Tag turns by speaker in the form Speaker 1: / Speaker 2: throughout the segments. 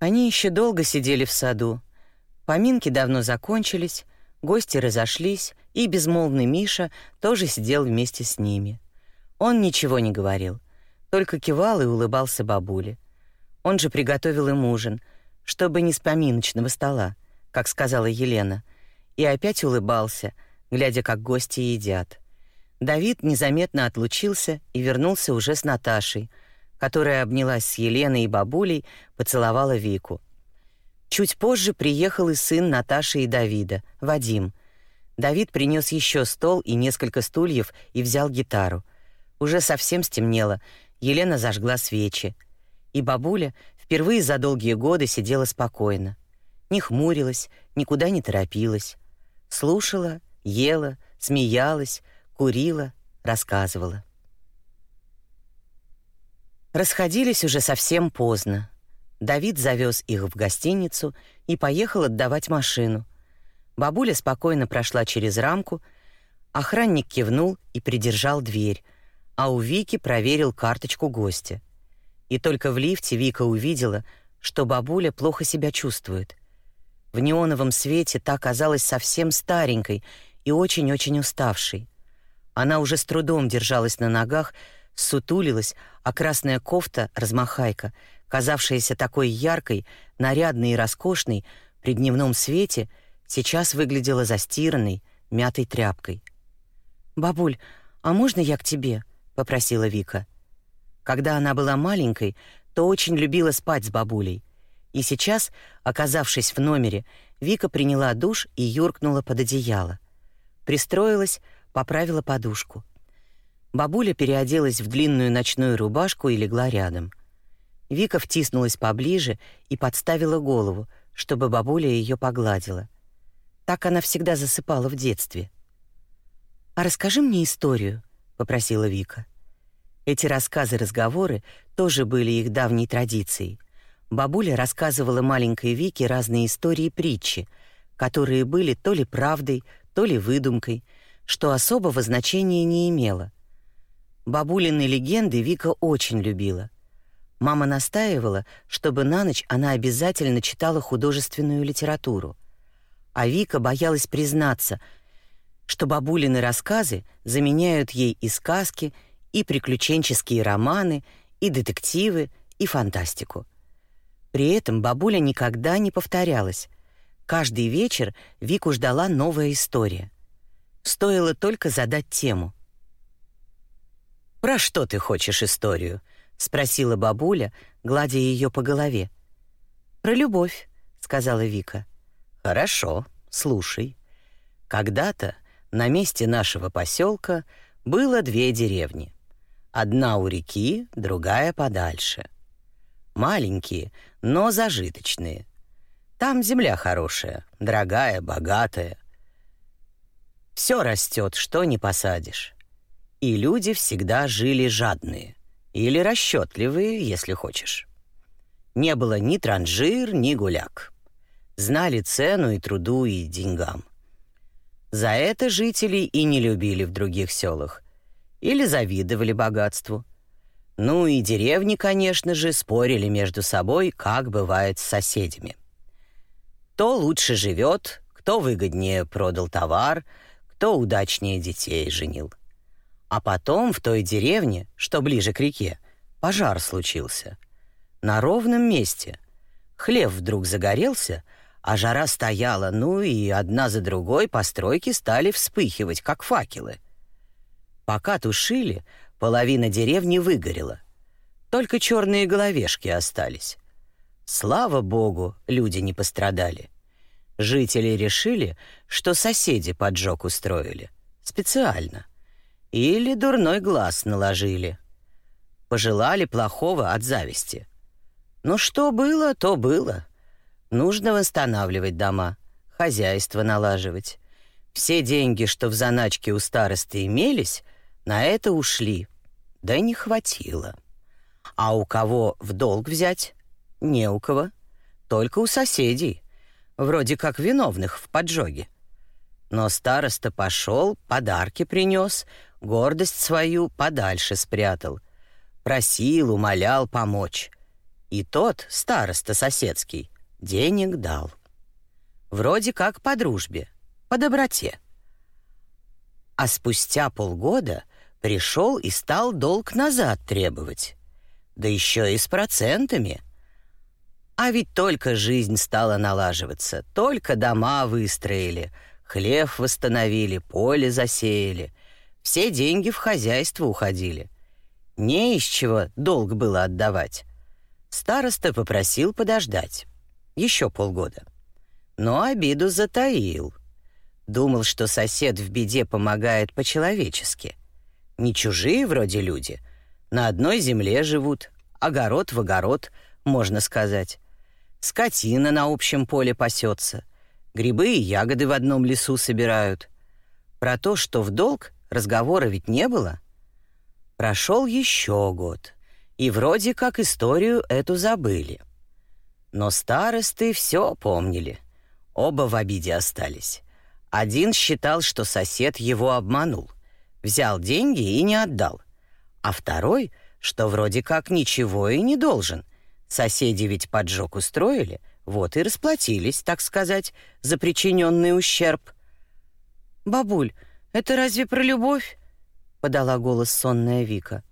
Speaker 1: Они еще долго сидели в саду. Поминки давно закончились, гости разошлись, и безмолвный Миша тоже сидел вместе с ними. Он ничего не говорил, только кивал и улыбался бабуле. Он же приготовил им ужин, чтобы не с поминочного стола, как сказала Елена, и опять улыбался, глядя, как гости едят. Давид незаметно отлучился и вернулся уже с Наташей, которая обнялась с Еленой и бабулей, поцеловала Вику. Чуть позже приехал и сын Наташи и Давида, Вадим. Давид принес еще стол и несколько стульев и взял гитару. Уже совсем стемнело, Елена зажгла свечи. И бабуля впервые за долгие годы сидела спокойно. Не хмурилась, никуда не торопилась. Слушала, ела, смеялась, курила, рассказывала. Расходились уже совсем поздно. Давид завез их в гостиницу и поехал отдавать машину. Бабуля спокойно прошла через рамку, охранник кивнул и придержал дверь, а у Вики проверил карточку гостя. И только в лифте Вика увидела, что бабуля плохо себя чувствует. В неоновом свете та казалась совсем старенькой и очень-очень уставшей. Она уже с трудом держалась на ногах, сутулилась, а красная кофта-размахайка, казавшаяся такой яркой, нарядной и роскошной, при дневном свете, сейчас выглядела застиранной, мятой тряпкой. «Бабуль, а можно я к тебе?» попросила Вика. Когда она была маленькой, то очень любила спать с бабулей. И сейчас, оказавшись в номере, Вика приняла душ и юркнула под одеяло. Пристроилась, поправила подушку. Бабуля переоделась в длинную ночную рубашку и легла рядом. Вика втиснулась поближе и подставила голову, чтобы бабуля ее погладила. Так она всегда засыпала в детстве. А расскажи мне историю, попросила Вика. Эти рассказы-разговоры тоже были их давней традицией. Бабуля рассказывала маленькой Вике разные истории и притчи, которые были то ли правдой, то ли выдумкой, что особого значения не имело. Бабулины легенды Вика очень любила. Мама настаивала, чтобы на ночь она обязательно читала художественную литературу. А Вика боялась признаться, что бабулины рассказы заменяют ей и сказки, и приключенческие романы, и детективы, и фантастику. При этом бабуля никогда не повторялась. Каждый вечер Вику ждала новая история. Стоило только задать тему. «Про что ты хочешь историю?» — спросила бабуля, гладя ее по голове. «Про любовь», — сказала Вика. «Хорошо, слушай. Когда-то на месте нашего поселка было две деревни. Одна у реки, другая подальше. Маленькие, но зажиточные. Там земля хорошая, дорогая, богатая. Все растет, что не посадишь. И люди всегда жили жадные. Или расчетливые, если хочешь. Не было ни транжир, ни гуляк. Знали цену и труду, и деньгам. За это жители и не любили в других селах — или завидовали богатству. Ну и деревни, конечно же, спорили между собой, как бывает с соседями. Кто лучше живет, кто выгоднее продал товар, кто удачнее детей женил. А потом в той деревне, что ближе к реке, пожар случился. На ровном месте. Хлев вдруг загорелся, а жара стояла, ну и одна за другой постройки стали вспыхивать, как факелы — Пока тушили, половина деревни выгорела. Только черные головешки остались. Слава богу, люди не пострадали. Жители решили, что соседи поджог устроили. Специально. Или дурной глаз наложили. Пожелали плохого от зависти. Но что было, то было. Нужно восстанавливать дома, хозяйство налаживать. Все деньги, что в заначке у старосты имелись, на это ушли, да не хватило. А у кого в долг взять? Не у кого. Только у соседей, вроде как виновных в поджоге. Но староста пошел, подарки принес, гордость свою подальше спрятал. Просил, умолял помочь. И тот, староста соседский, денег дал. Вроде как по дружбе, по доброте. А спустя полгода пришел и стал долг назад требовать. Да еще и с процентами. А ведь только жизнь стала налаживаться, только дома выстроили, хлев восстановили, поле засеяли. Все деньги в хозяйство уходили. Не из чего долг было отдавать. Староста попросил подождать. Еще полгода. Но обиду затаил. Думал, что сосед в беде помогает по-человечески. Не чужие вроде люди. На одной земле живут, огород в огород, можно сказать. Скотина на общем поле пасется. Грибы и ягоды в одном лесу собирают. Про то, что в долг, разговора ведь не было. Прошел еще год, и вроде как историю эту забыли. Но старосты все помнили. Оба в обиде остались. Один считал, что сосед его обманул. Взял деньги и не отдал. А второй, что вроде как ничего и не должен. Соседи ведь поджог устроили, вот и расплатились, так сказать, за причиненный ущерб. «Бабуль, это разве про любовь?» — подала голос сонная Вика.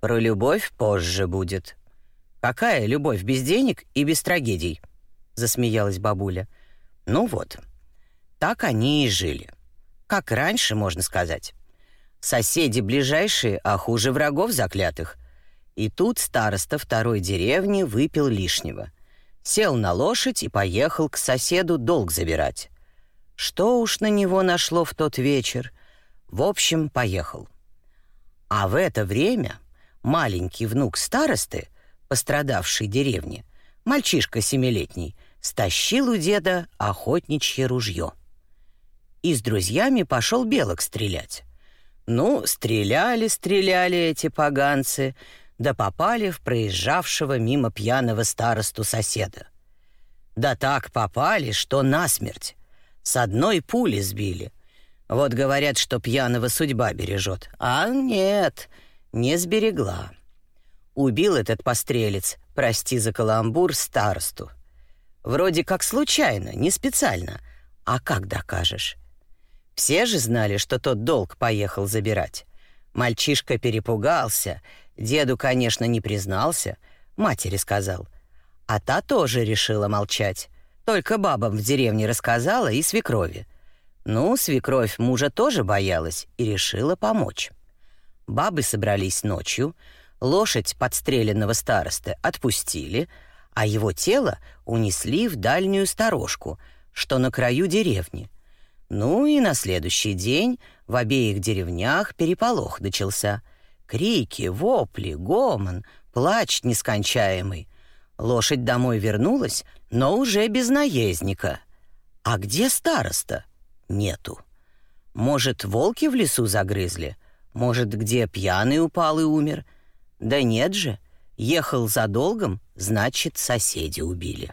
Speaker 1: «Про любовь позже будет». «Какая любовь без денег и без трагедий?» — засмеялась бабуля. «Ну вот, так они и жили. Как раньше, можно сказать. Соседи ближайшие, а хуже врагов заклятых. И тут староста второй деревни выпил лишнего. Сел на лошадь и поехал к соседу долг забирать. Что уж на него нашло в тот вечер. В общем, поехал. А в это время маленький внук старосты, пострадавший деревни, мальчишка семилетний, стащил у деда охотничье ружье и с друзьями пошел белок стрелять. Ну, стреляли, стреляли эти поганцы, да попали в проезжавшего мимо пьяного старосту соседа. Да так попали, что насмерть. С одной пули сбили. Вот говорят, что пьяного судьба бережет. А нет, не сберегла. Убил этот пострелец, прости за каламбур, старосту. Вроде как случайно, не специально. А как докажешь? Все же знали, что тот долг поехал забирать. Мальчишка перепугался, деду, конечно, не признался, матери сказал. А та тоже решила молчать. Только бабам в деревне рассказала и свекрови. Ну, свекровь мужа тоже боялась и решила помочь. Бабы собрались ночью, лошадь подстреленного старосты отпустили, а его тело унесли в дальнюю сторожку, что на краю деревни — ну и на следующий день в обеих деревнях переполох начался. Крики, вопли, гомон, плач нескончаемый. Лошадь домой вернулась, но уже без наездника. А где староста? Нету. Может, волки в лесу загрызли? Может, где пьяный упал и умер? Да нет же. Ехал за долгом, значит, соседи убили.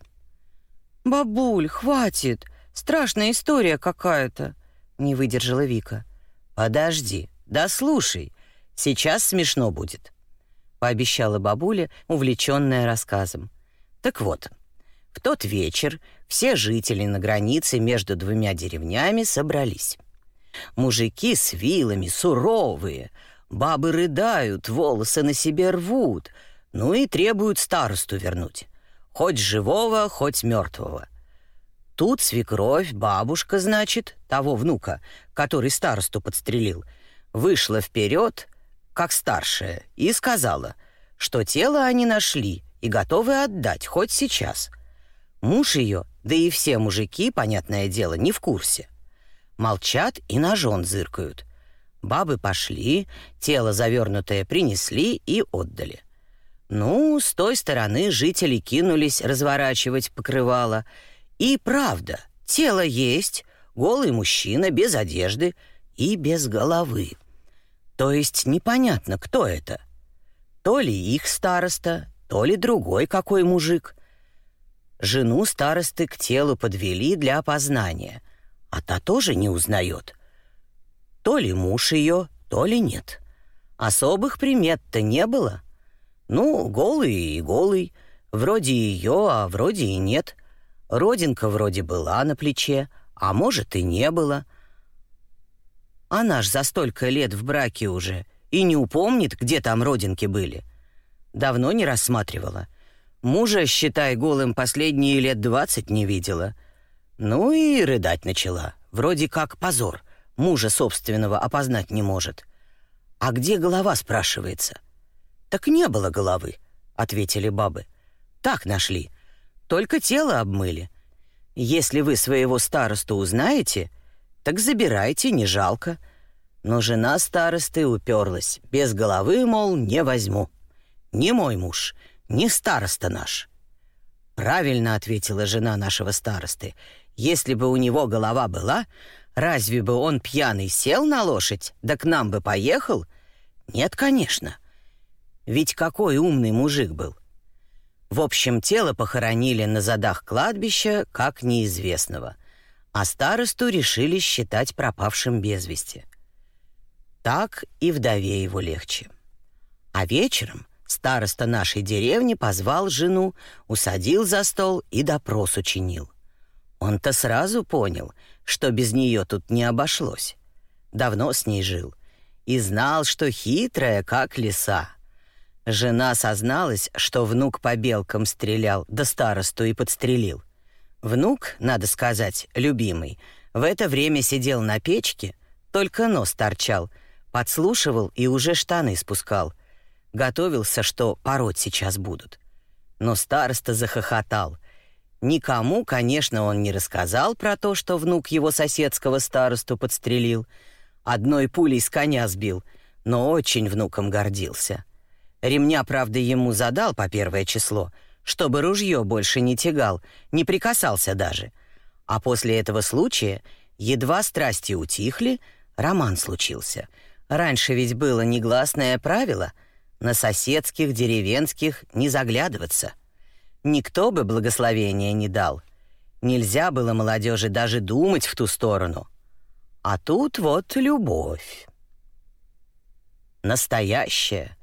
Speaker 1: «Бабуль, хватит!» Страшная история какая-то», — не выдержала Вика. «Подожди, да слушай, сейчас смешно будет», — пообещала бабуля, увлеченная рассказом. «Так вот, в тот вечер все жители на границе между двумя деревнями собрались. Мужики с вилами, суровые, бабы рыдают, волосы на себе рвут, ну и требуют старосту вернуть. Хоть живого, хоть мертвого. Тут свекровь, бабушка, значит, того внука, который старосту подстрелил, вышла вперед, как старшая, и сказала, что тело они нашли и готовы отдать хоть сейчас. Муж ее, да и все мужики, понятное дело, не в курсе. Молчат и на жен зыркают. Бабы пошли, тело завернутое принесли и отдали. Ну, с той стороны жители кинулись разворачивать покрывало — и правда, тело есть, голый мужчина без одежды и без головы. То есть непонятно, кто это. То ли их староста, то ли другой какой мужик. Жену старосты к телу подвели для опознания, а та тоже не узнает. То ли муж ее, то ли нет. Особых примет-то не было. Ну, голый и голый, Вроде ее, а вроде и нет. Родинка вроде была на плече, а может и не было. Она ж за столько лет в браке уже и не упомнит, где там родинки были. Давно не рассматривала. Мужа, считай, голым последние лет двадцать не видела. Ну и рыдать начала. Вроде как позор. Мужа собственного опознать не может. А где голова, спрашивается? Так не было головы, ответили бабы. Так нашли. Только тело обмыли. Если вы своего старосту узнаете, так забирайте, не жалко. Но жена старосты уперлась. Без головы, мол, не возьму. Не мой муж, не староста наш. Правильно ответила жена нашего старосты. Если бы у него голова была, разве бы он пьяный сел на лошадь, да к нам бы поехал? Нет, конечно. Ведь какой умный мужик был. В общем, тело похоронили на задах кладбища как неизвестного, а старосту решили считать пропавшим без вести. Так и вдове его легче. А вечером староста нашей деревни позвал жену, усадил за стол и допрос учинил. Он-то сразу понял, что без нее тут не обошлось. Давно с ней жил и знал, что хитрая, как лиса — Жена созналась, что внук по белкам стрелял, да старосту и подстрелил. Внук, надо сказать, любимый, в это время сидел на печке, только нос торчал, подслушивал и уже штаны спускал. Готовился, что пороть сейчас будут. Но староста захохотал. Никому, конечно, он не рассказал про то, что внук его соседского старосту подстрелил. Одной пулей с коня сбил, но очень внуком гордился. Ремня, правда, ему задал по первое число, чтобы ружье больше не тягал, не прикасался даже. А после этого случая, едва страсти утихли, роман случился. Раньше ведь было негласное правило на соседских, деревенских не заглядываться. Никто бы благословения не дал. Нельзя было молодежи даже думать в ту сторону. А тут вот любовь. Настоящая,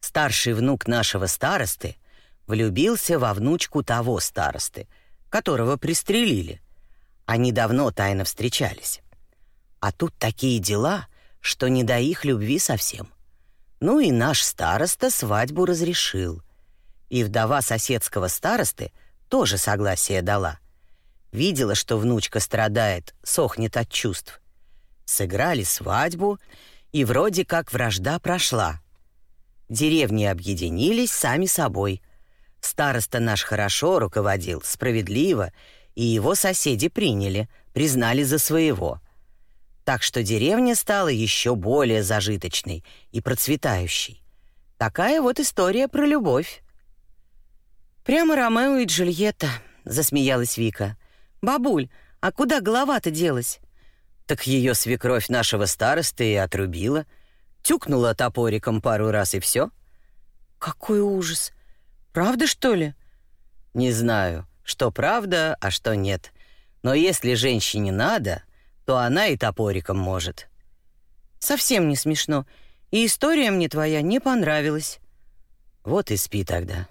Speaker 1: старший внук нашего старосты влюбился во внучку того старосты, которого пристрелили. Они давно тайно встречались. А тут такие дела, что не до их любви совсем. Ну и наш староста свадьбу разрешил. И вдова соседского старосты тоже согласие дала. Видела, что внучка страдает, сохнет от чувств. Сыграли свадьбу, и вроде как вражда прошла — Деревни объединились сами собой. Староста наш хорошо руководил, справедливо, и его соседи приняли, признали за своего. Так что деревня стала еще более зажиточной и процветающей. Такая вот история про любовь. Прямо Ромео и Джульетта, засмеялась Вика. Бабуль, а куда голова-то делась? Так ее свекровь нашего старосты и отрубила — тюкнула топориком пару раз и все. Какой ужас! Правда, что ли? Не знаю, что правда, а что нет. Но если женщине надо, то она и топориком может. Совсем не смешно. И история мне твоя не понравилась. Вот и спи тогда.